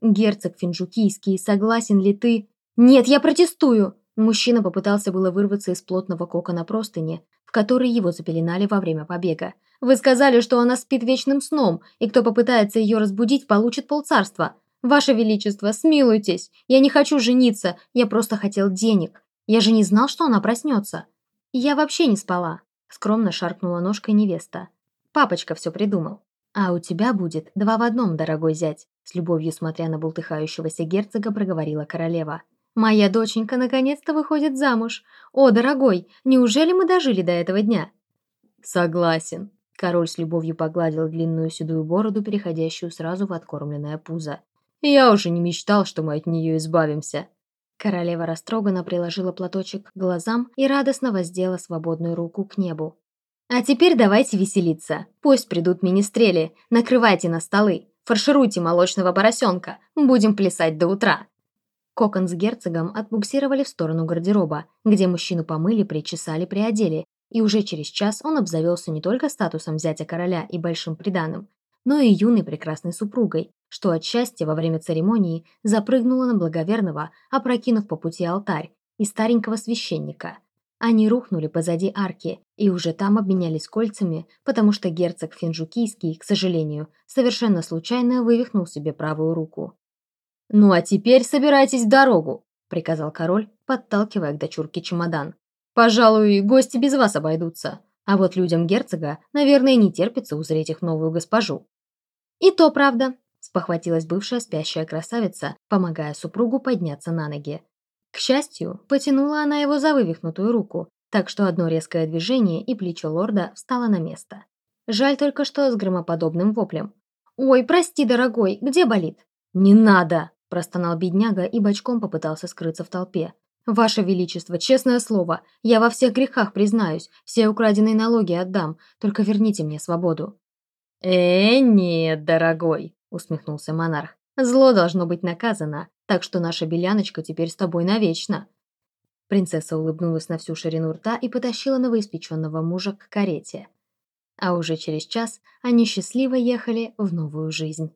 Герцог Финджукийский, согласен ли ты? Нет, я протестую! Мужчина попытался было вырваться из плотного кокона простыни, в который его запеленали во время побега. Вы сказали, что она спит вечным сном, и кто попытается ее разбудить, получит полцарства. Ваше Величество, смилуйтесь. Я не хочу жениться, я просто хотел денег. Я же не знал, что она проснется. Я вообще не спала. Скромно шаркнула ножкой невеста. Папочка все придумал. А у тебя будет два в одном, дорогой зять. С любовью смотря на бултыхающегося герцога, проговорила королева. «Моя доченька наконец-то выходит замуж. О, дорогой, неужели мы дожили до этого дня?» «Согласен», Король с любовью погладил длинную седую бороду, переходящую сразу в откормленное пузо. «Я уже не мечтал, что мы от нее избавимся». Королева растроганно приложила платочек к глазам и радостно воздела свободную руку к небу. «А теперь давайте веселиться. Пусть придут министрели, накрывайте на столы, фаршируйте молочного поросенка, будем плясать до утра». Кокон с герцогом отбуксировали в сторону гардероба, где мужчину помыли, причесали, приодели, и уже через час он обзавелся не только статусом зятя короля и большим приданым, но и юной прекрасной супругой, что от счастья во время церемонии запрыгнула на благоверного, опрокинув по пути алтарь и старенького священника. Они рухнули позади арки и уже там обменялись кольцами, потому что герцог Финжукийский, к сожалению, совершенно случайно вывихнул себе правую руку. «Ну а теперь собирайтесь в дорогу», — приказал король, подталкивая к дочурке чемодан. Пожалуй, гости без вас обойдутся. А вот людям герцога, наверное, не терпится узреть их новую госпожу. И то правда, спохватилась бывшая спящая красавица, помогая супругу подняться на ноги. К счастью, потянула она его за вывихнутую руку, так что одно резкое движение и плечо лорда встало на место. Жаль только что с громоподобным воплем. «Ой, прости, дорогой, где болит?» «Не надо!» – простонал бедняга и бочком попытался скрыться в толпе. «Ваше Величество, честное слово, я во всех грехах признаюсь, все украденные налоги отдам, только верните мне свободу». «Э, нет, дорогой», — усмехнулся монарх, «зло должно быть наказано, так что наша беляночка теперь с тобой навечно». Принцесса улыбнулась на всю ширину рта и потащила новоиспеченного мужа к карете. А уже через час они счастливо ехали в новую жизнь.